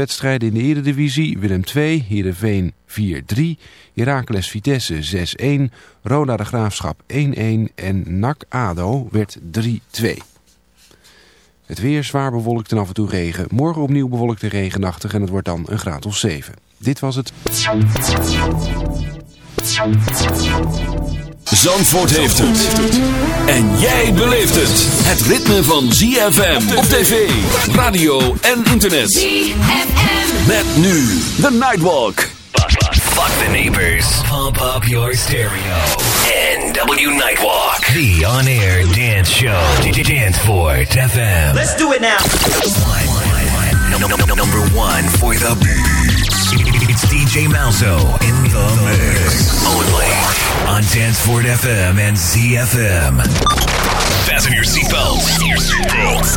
wedstrijden in de Eredivisie. Willem 2, Heerenveen 4-3, Heracles Vitesse 6-1, Roda de Graafschap 1-1 en NAC ADO werd 3-2. Het weer zwaar bewolkt en af en toe regen. Morgen opnieuw bewolkt en regenachtig en het wordt dan een graad of 7. Dit was het. Zandvoort heeft het. En jij beleeft het. Het ritme van ZFM op tv, radio en internet. ZFM. Met nu The Nightwalk. Fuck the neighbors. Pump up your stereo. NW Nightwalk. The on-air dance show. Danceport FM. Let's do it now. No, no, no, number one for the beats. It's DJ Malzo in the mix. Only on Danceport FM and ZFM. Fasten your seatbelts.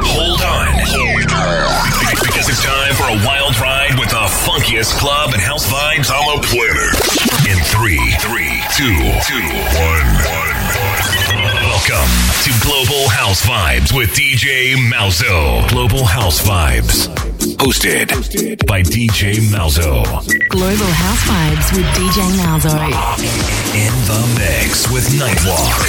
Hold on. Hold on. Because it's time for a wild ride with the funkiest club and house vibes on the planet. In three, three, two, two, one, one, one. Welcome to Global House Vibes with DJ Malzo. Global House Vibes. Hosted by DJ Malzo. Global House Vibes with DJ Malzo. In the mix with Nightwalk.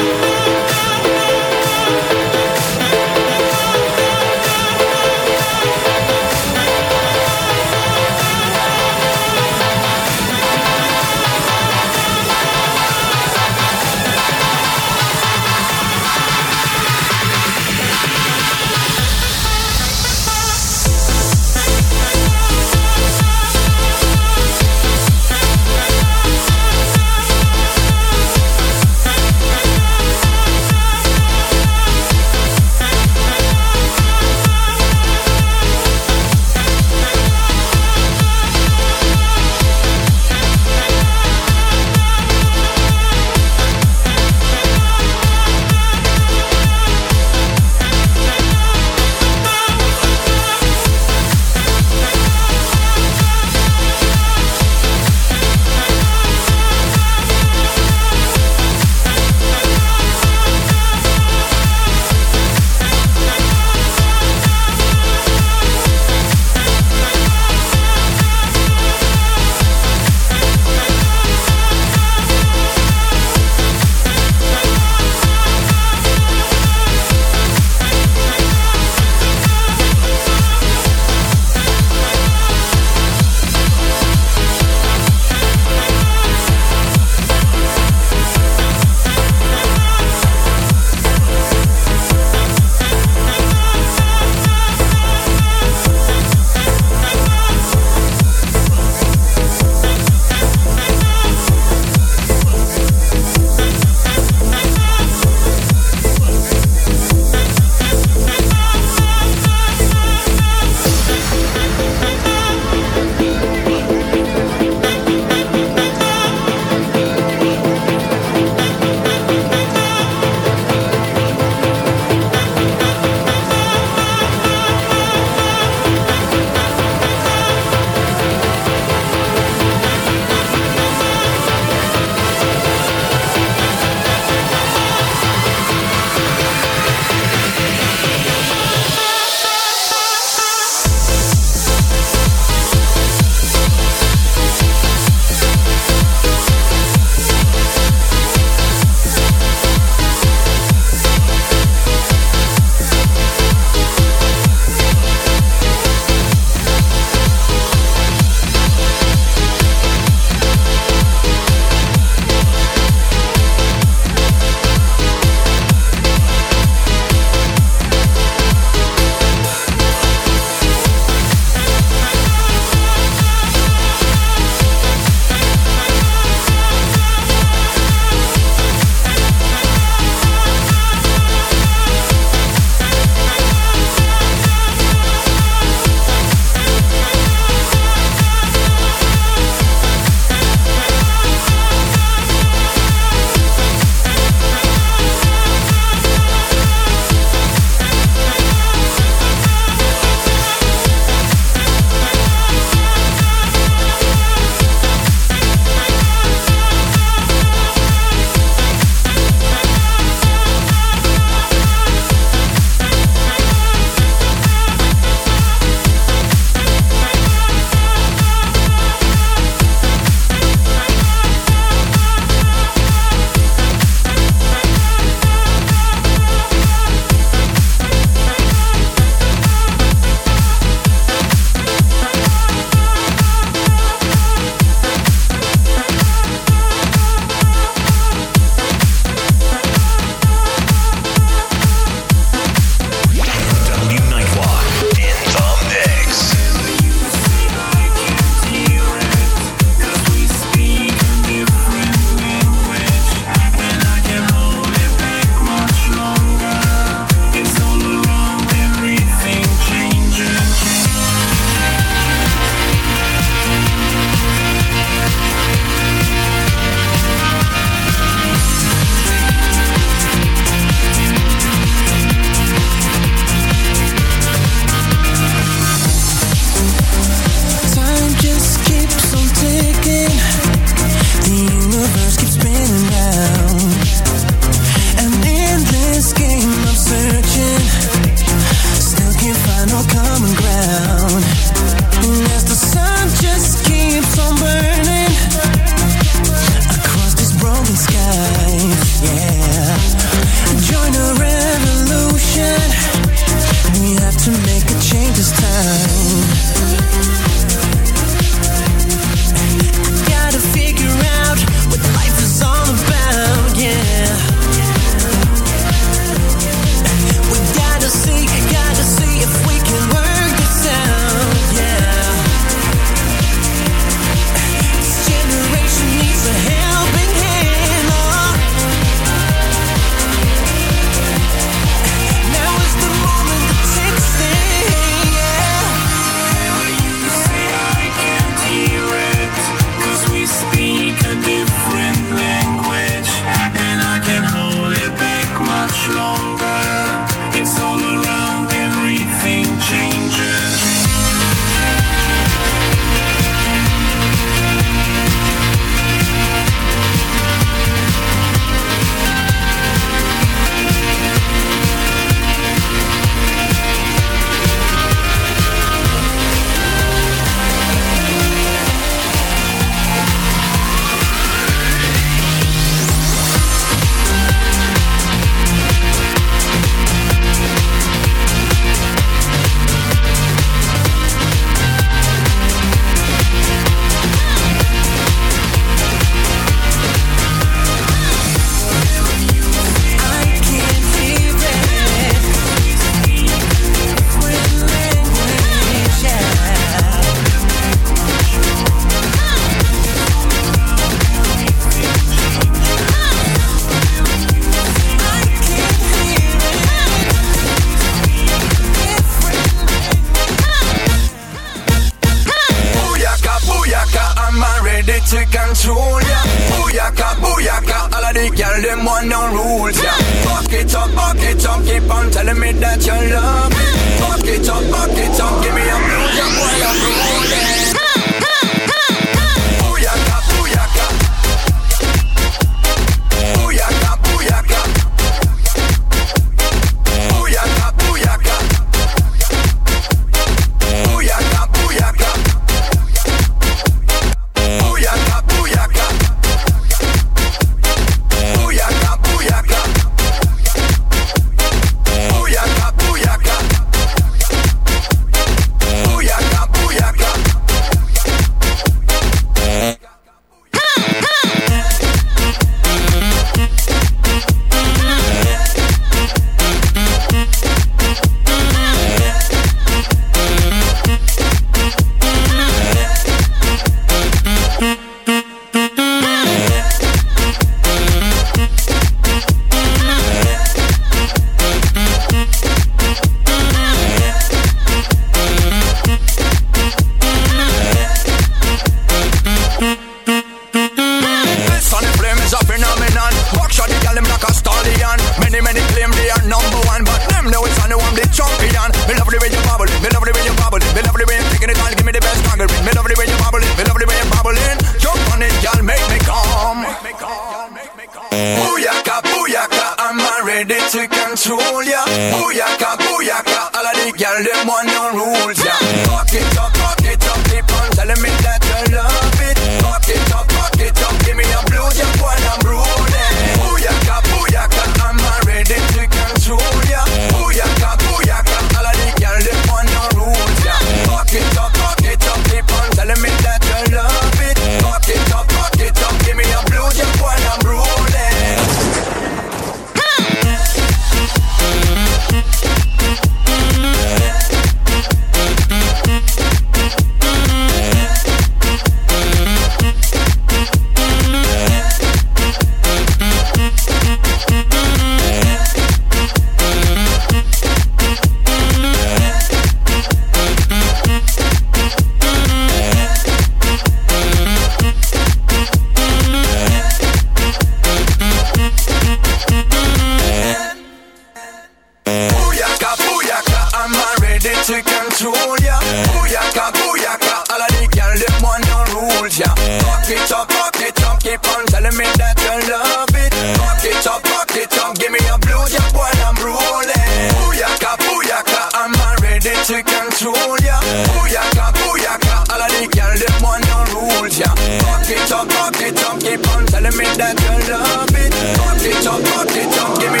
control ya. Yeah. Booyaka, booyaka, all of the girls them want no rules ya. Yeah. Fuck it up, fuck it up, keep on telling me that you love it. Yeah. Fuck it up, fuck it up, give me a blue ya while I'm rolling. Yeah. Booyaka, booyaka, I'm ready to control ya. Yeah. Booyaka, booyaka, all of the girls them want no rules ya. Yeah. Fuck it up, fuck it up, keep on telling me that you love it. Fuck it up, fuck it up, give me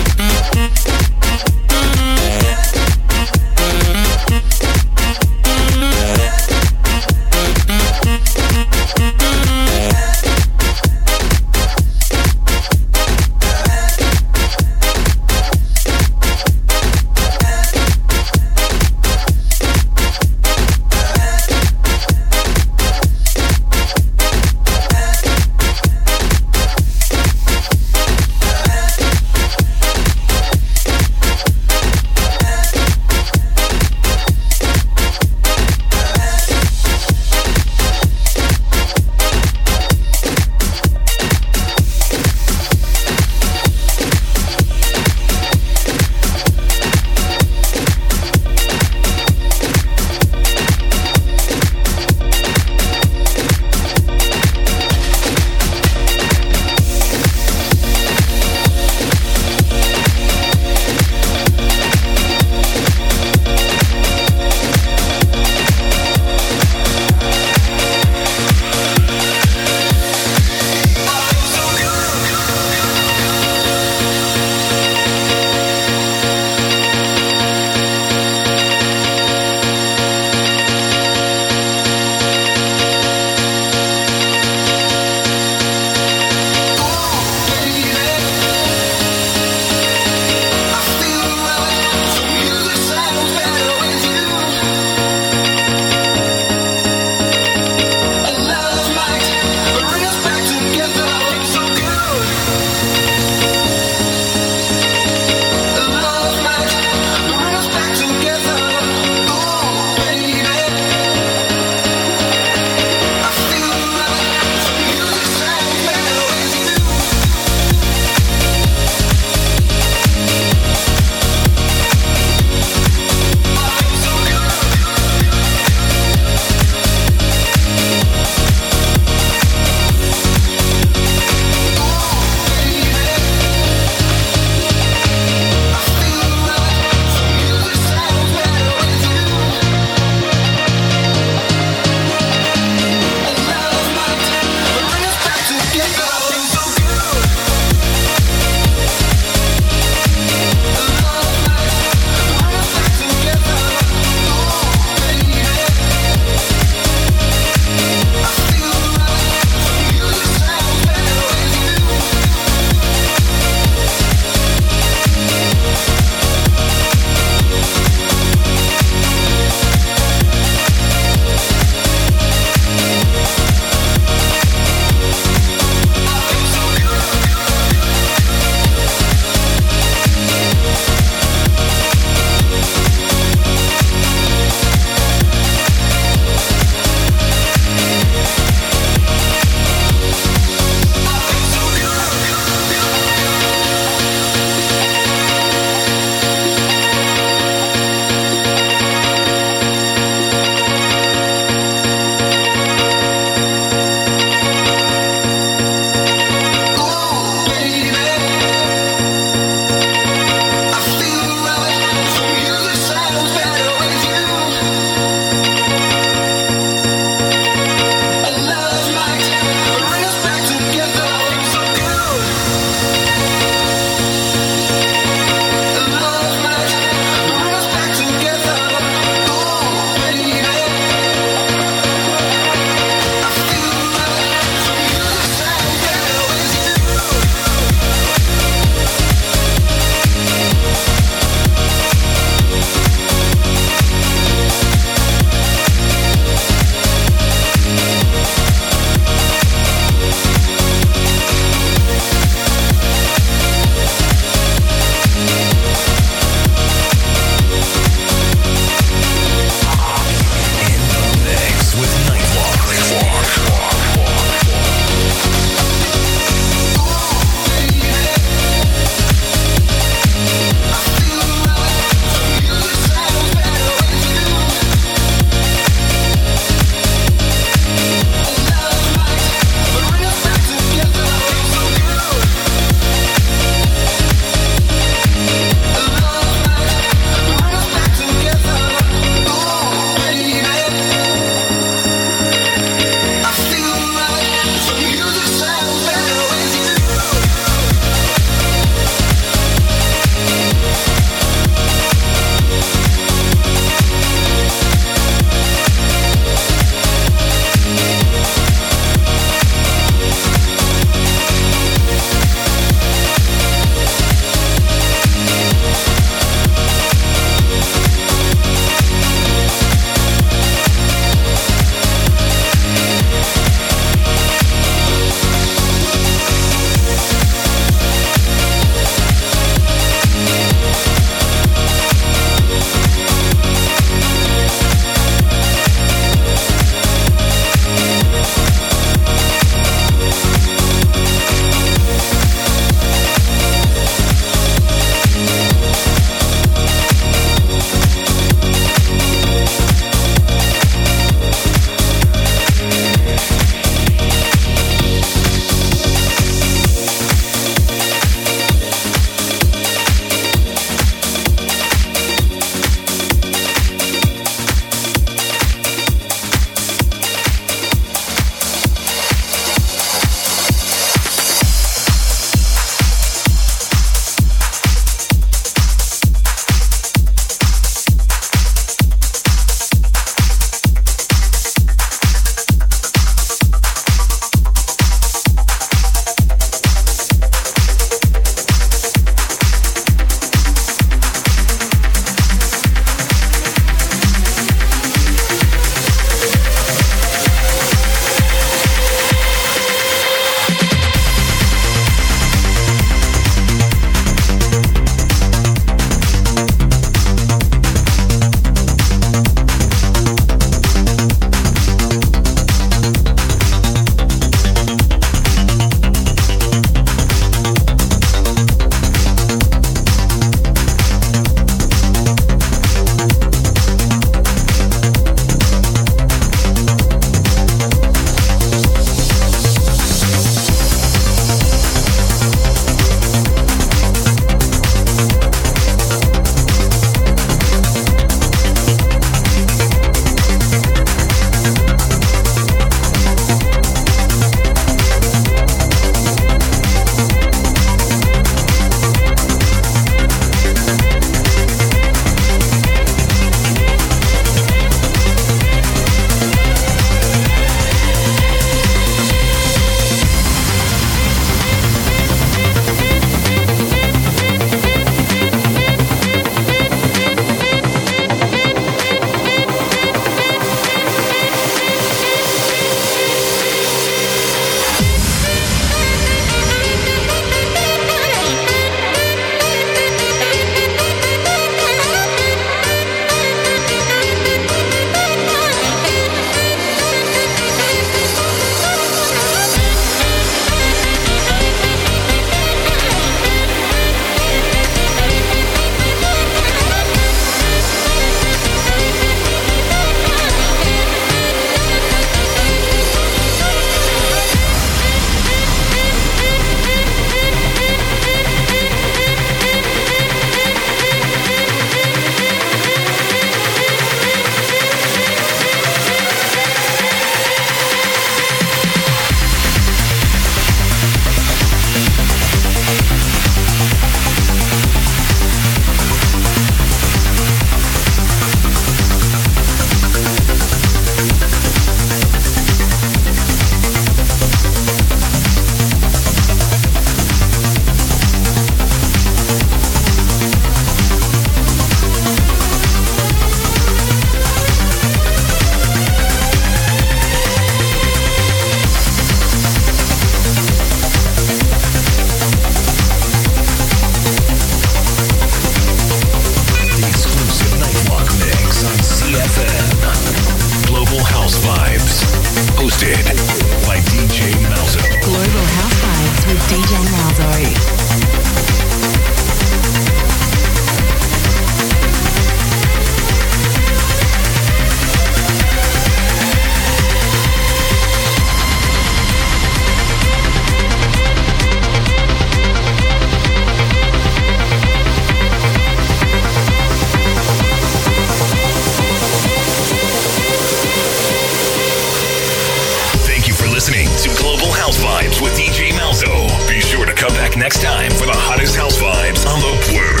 house vibes with DJ Malzo. Be sure to come back next time for the hottest house vibes on the planet.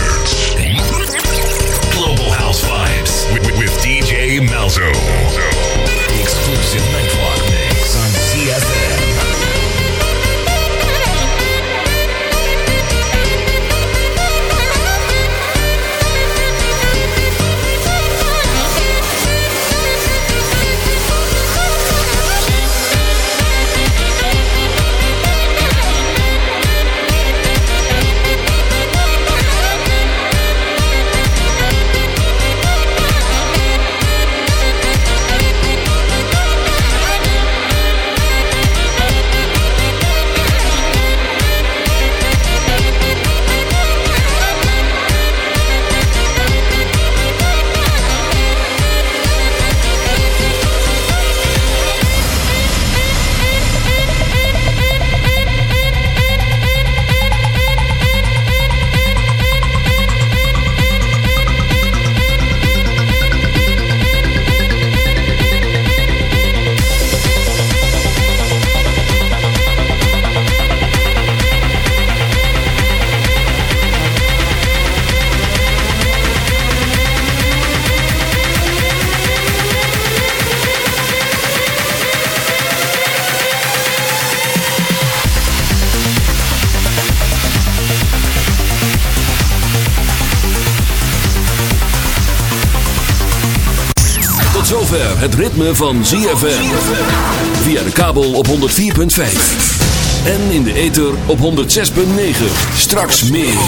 Global House Vibes with, with, with DJ Malzo. The exclusive Nightwalk mix on CFM. Het ritme van ZFM. Via de kabel op 104.5. En in de ether op 106.9. Straks meer.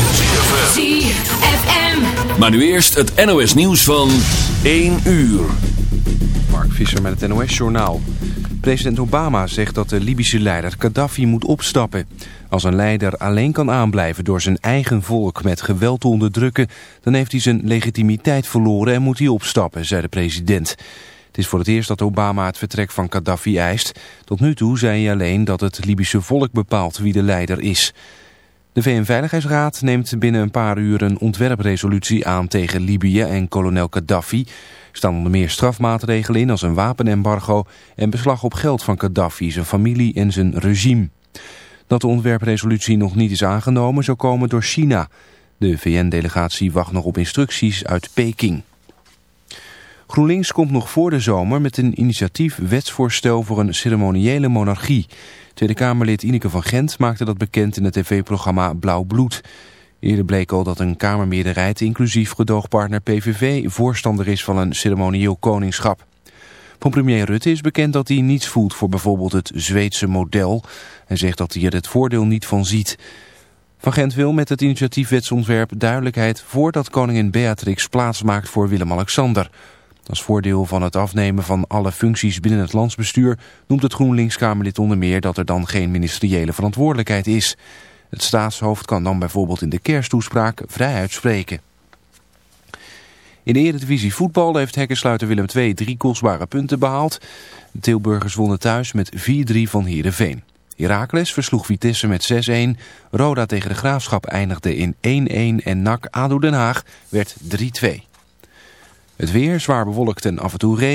ZFM. Maar nu eerst het NOS nieuws van 1 uur. Mark Visser met het NOS-journaal. President Obama zegt dat de Libische leider Gaddafi moet opstappen. Als een leider alleen kan aanblijven door zijn eigen volk met geweld te onderdrukken... dan heeft hij zijn legitimiteit verloren en moet hij opstappen, zei de president. Het is voor het eerst dat Obama het vertrek van Gaddafi eist. Tot nu toe zei hij alleen dat het Libische volk bepaalt wie de leider is. De VN-veiligheidsraad neemt binnen een paar uur een ontwerpresolutie aan tegen Libië en kolonel Gaddafi. Er staan onder meer strafmaatregelen in als een wapenembargo en beslag op geld van Gaddafi, zijn familie en zijn regime. Dat de ontwerpresolutie nog niet is aangenomen zou komen door China. De VN-delegatie wacht nog op instructies uit Peking. GroenLinks komt nog voor de zomer met een initiatief wetsvoorstel voor een ceremoniële monarchie. Tweede Kamerlid Ineke van Gent maakte dat bekend in het tv-programma Blauw Bloed. Eerder bleek al dat een Kamermeerderheid, inclusief gedoogpartner PVV, voorstander is van een ceremonieel koningschap. Van premier Rutte is bekend dat hij niets voelt voor bijvoorbeeld het Zweedse model en zegt dat hij er het voordeel niet van ziet. Van Gent wil met het initiatiefwetsontwerp duidelijkheid voordat koningin Beatrix plaatsmaakt voor Willem-Alexander. Als voordeel van het afnemen van alle functies binnen het landsbestuur noemt het GroenLinks-Kamerlid onder meer dat er dan geen ministeriële verantwoordelijkheid is. Het staatshoofd kan dan bijvoorbeeld in de kersttoespraak vrij uitspreken. In de Eredivisie voetbal heeft hekkensluiter Willem II drie kostbare punten behaald. Tilburgers wonnen thuis met 4-3 van Heerenveen. Heracles versloeg Vitesse met 6-1. Roda tegen de Graafschap eindigde in 1-1 en NAC ADO Den Haag werd 3-2. Het weer zwaar bewolkt en af en toe regen.